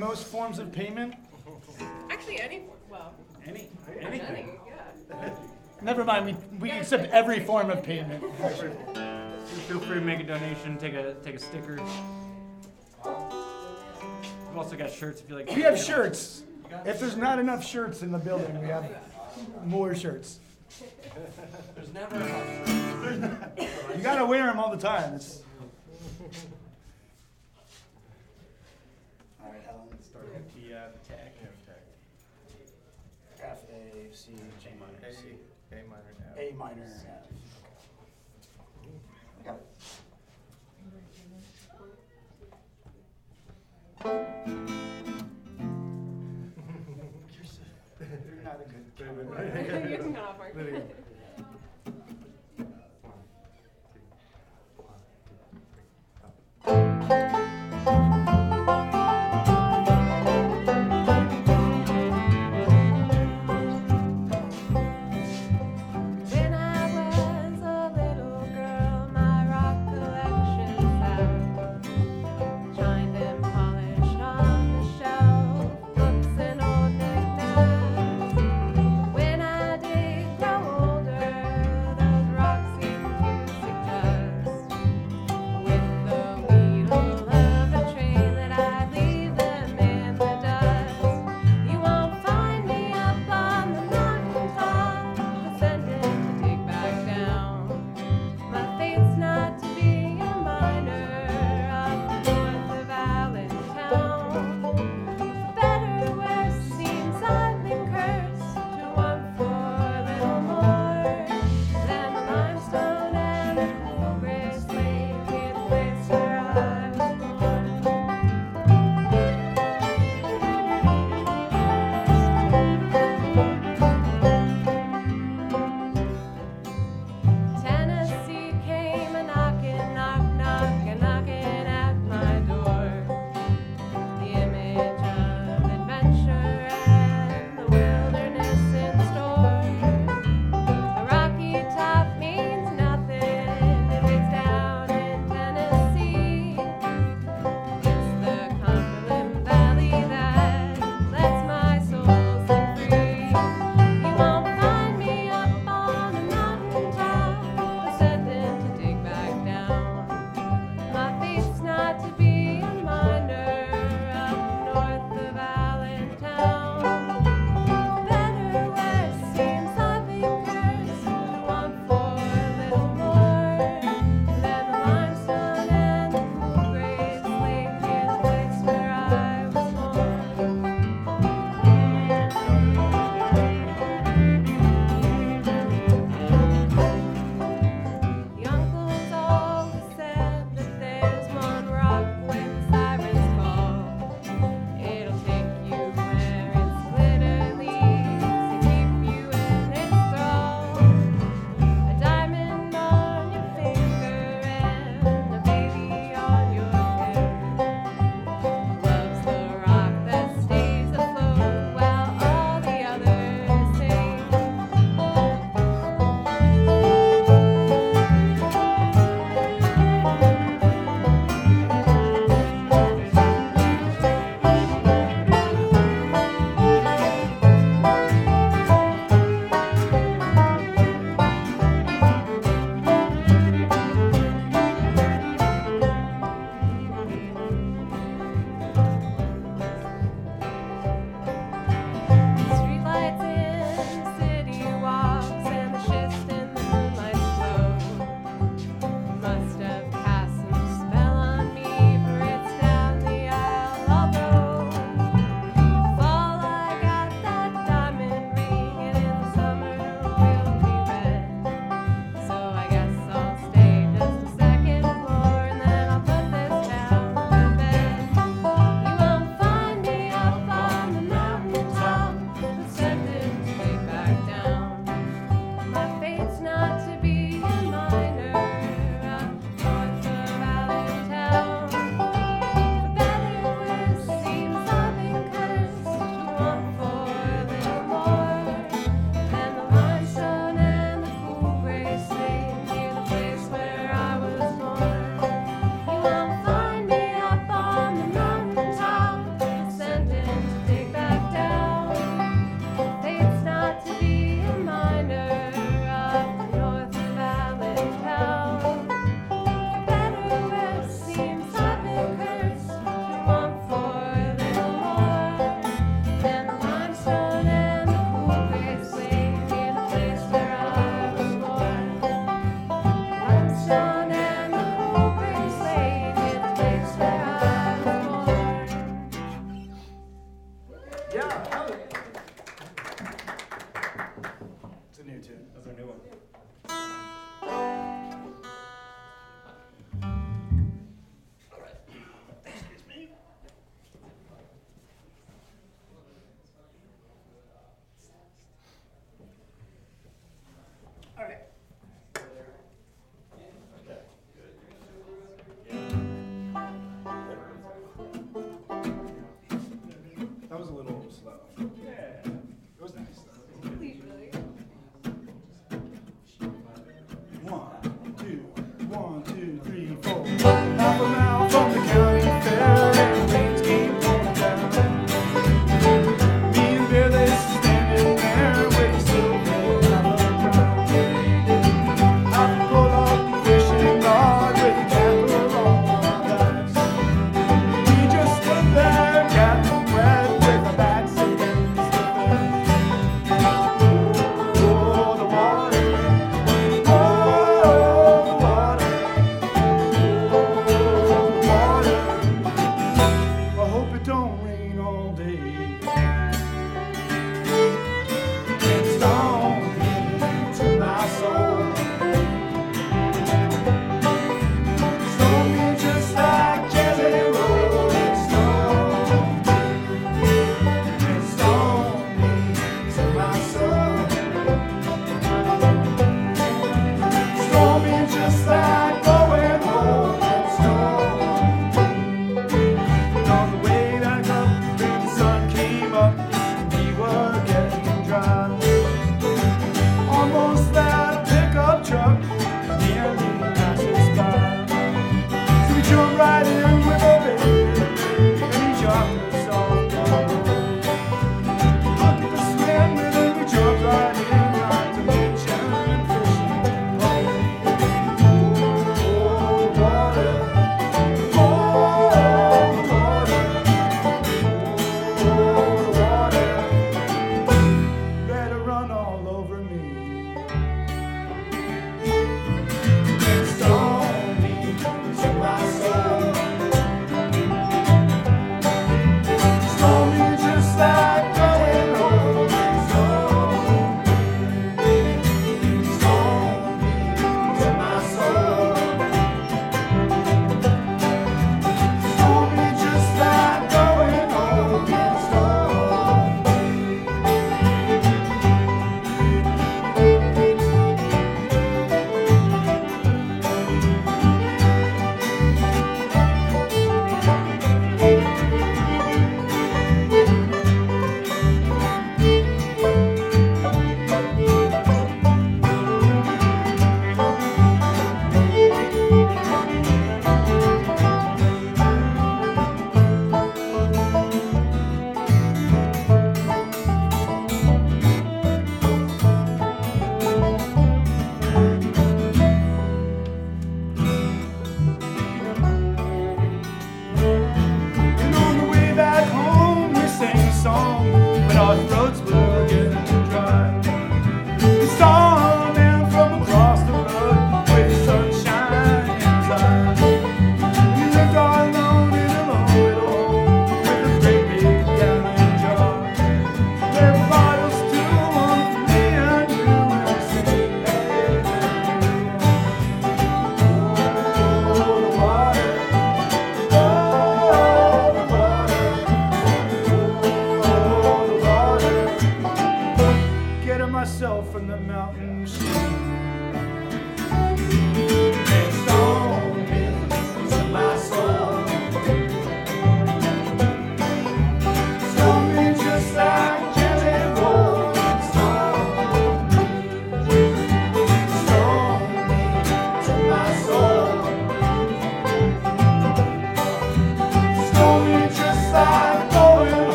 most forms of payment. Actually, any, well, Any, any, anything. yeah. Never mind, we, we accept every form of payment. Feel free to make a donation, take a take a sticker. We've also got shirts if you like. We have shirts. If there's not enough shirts in the building, we have more shirts. There's never enough. You gotta wear them all the time. It's... All right, Helen, start with the uh, tag. F, A, C, G minor, C. A minor F. A minor. F. I got it. You're so- You're not a good You can cut off Mark. When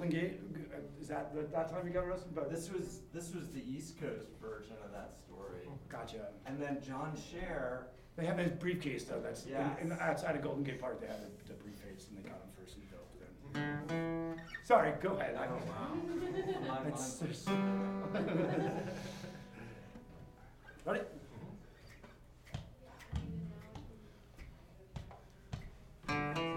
Golden Gate? Is that the, that time you got arrested? But this was this was the East Coast version of that story. Oh, gotcha. And then John Share. They had his briefcase though. That's yeah. And, outside of Golden Gate Park, they had the, the briefcase, and they got him first and dope. Then. Sorry, go ahead. I don't know. Wow. That's, Ready? Mm-hmm.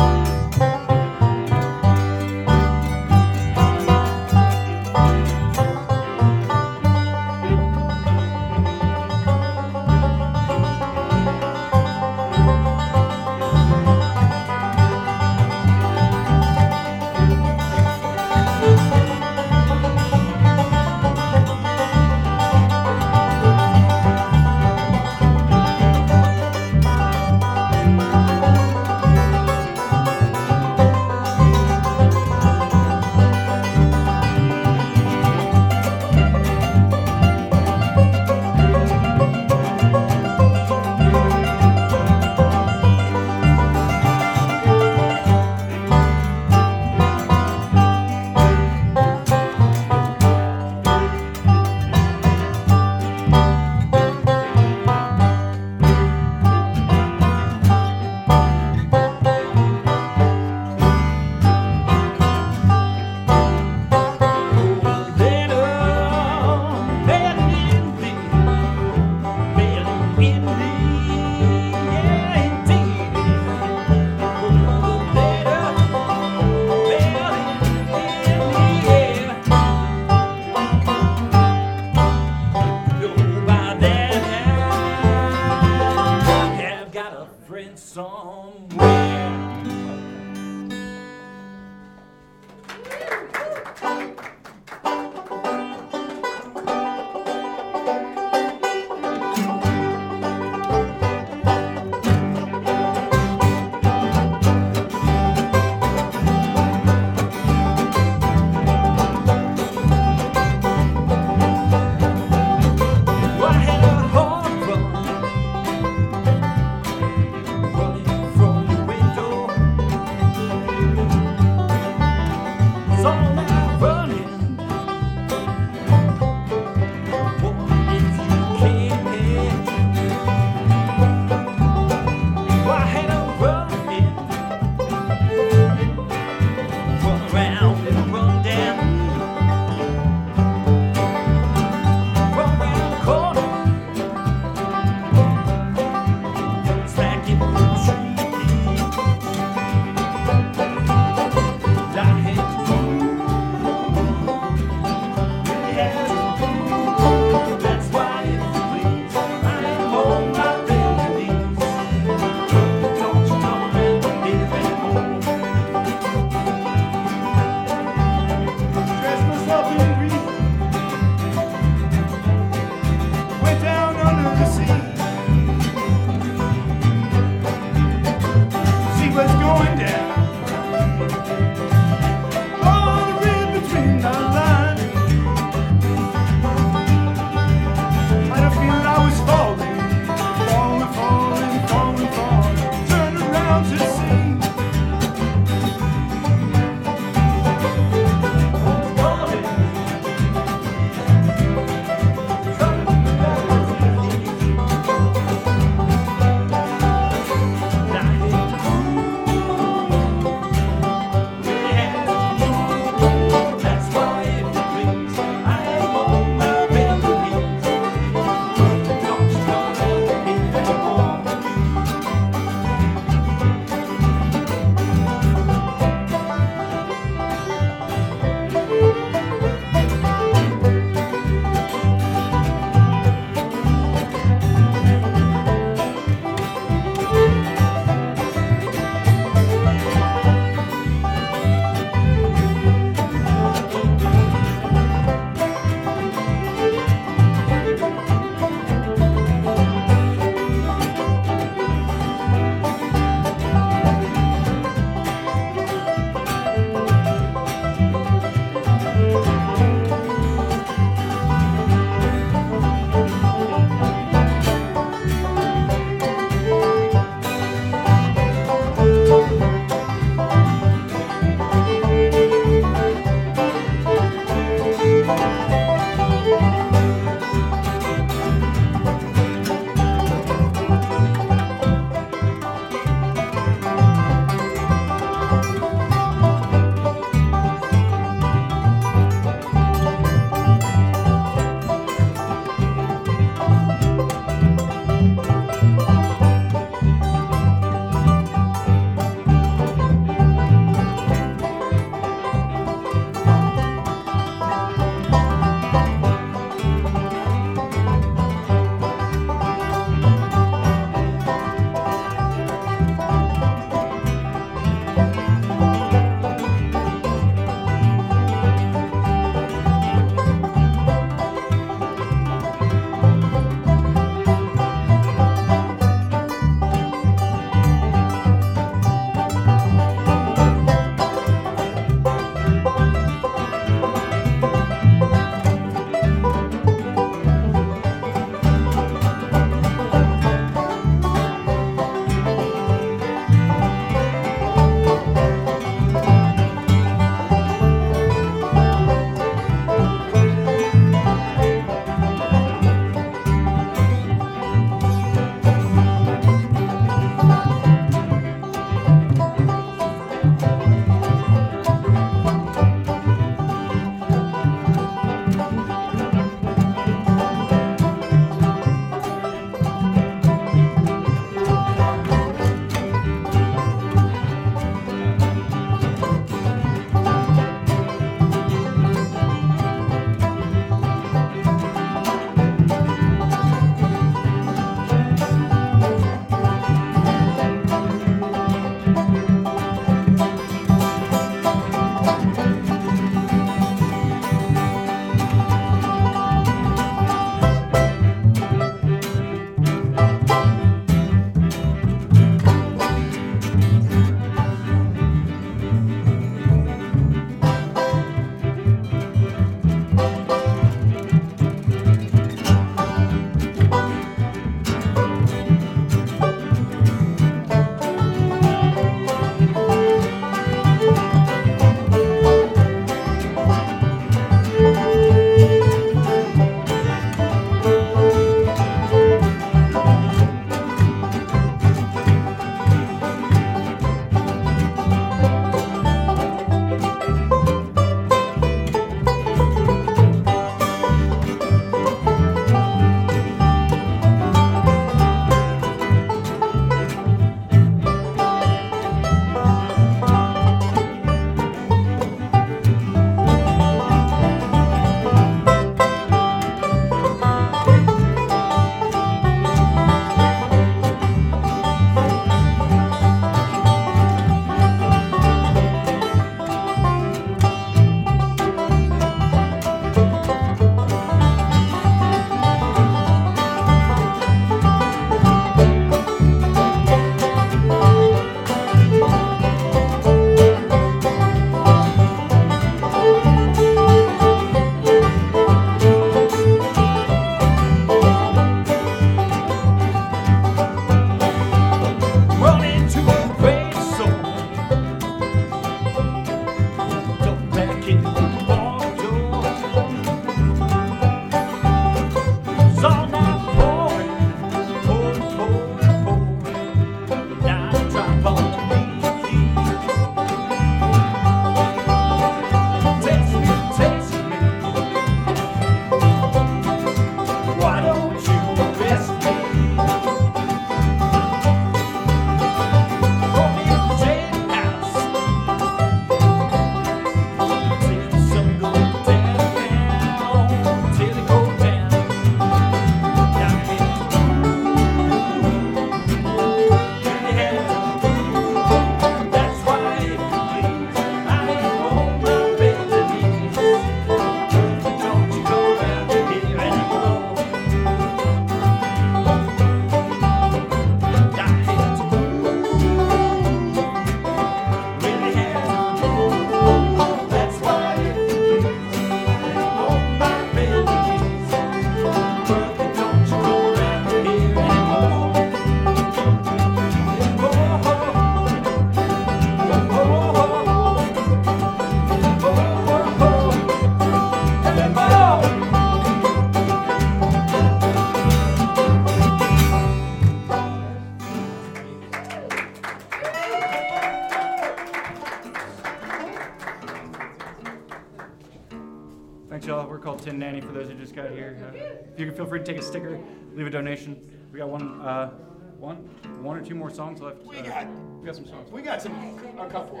One, or two more songs left. We Uh, got- we got some songs. We got some, a couple.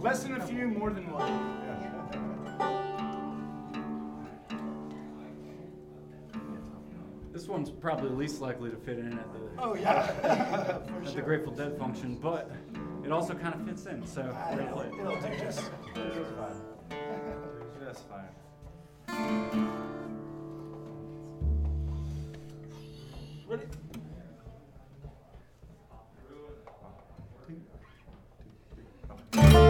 Less than a few, more than one. This one's probably least likely to fit in at the Oh, yeah. At the. Grateful Dead function, but it also kind of fits in. So we're gonna play it. It'll do just. Just fine. Ready? I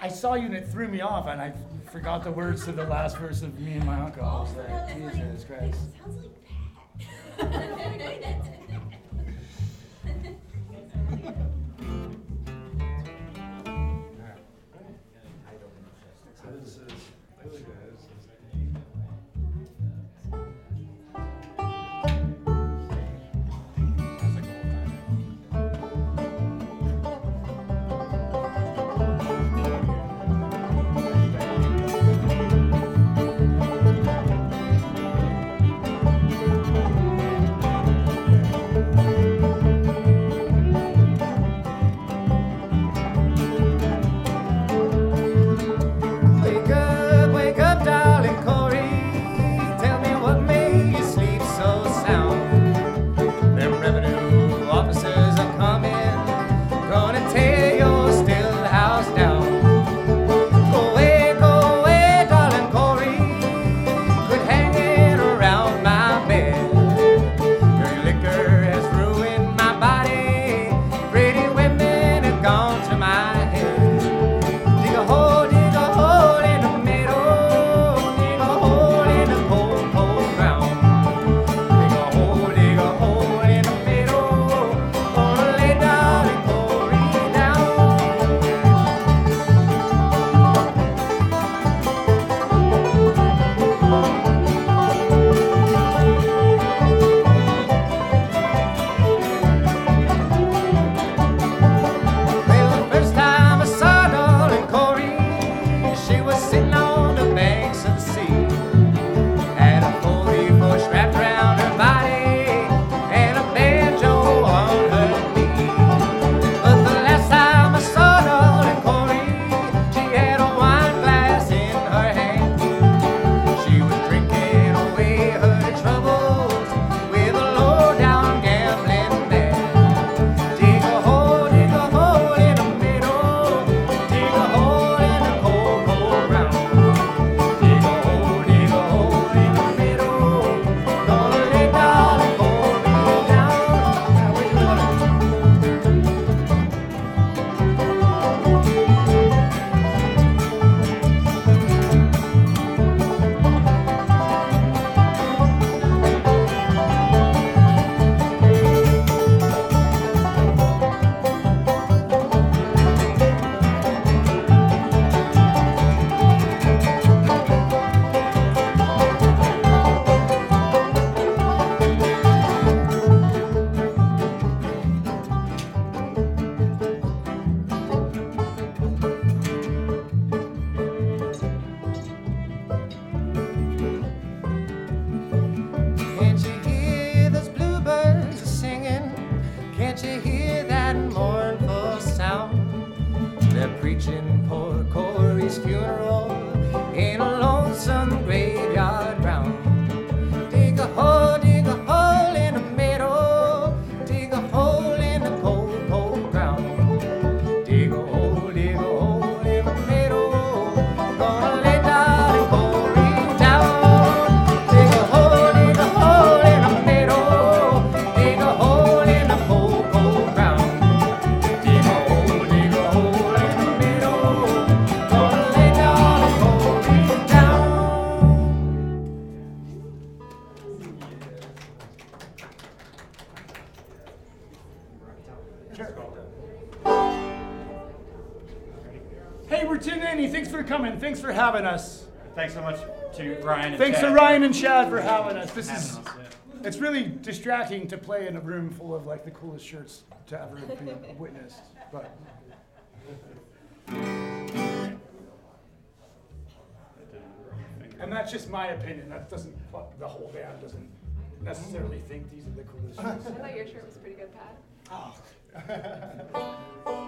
I saw you and it threw me off, and I forgot the words to the last verse of me and my uncle. I was like, Jesus Christ. sounds like Pat. Hey, we're tuning in. Thanks for coming. Thanks for having us. Thanks so much to Ryan and Thanks Chad. to Ryan and Chad for having us. This Having is, us, yeah. it's really distracting to play in a room full of like the coolest shirts to ever be witnessed. But And that's just my opinion. That doesn't, the whole band doesn't necessarily think these are the coolest shirts. I thought your shirt was pretty good, Pat. Oh.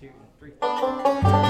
two, three.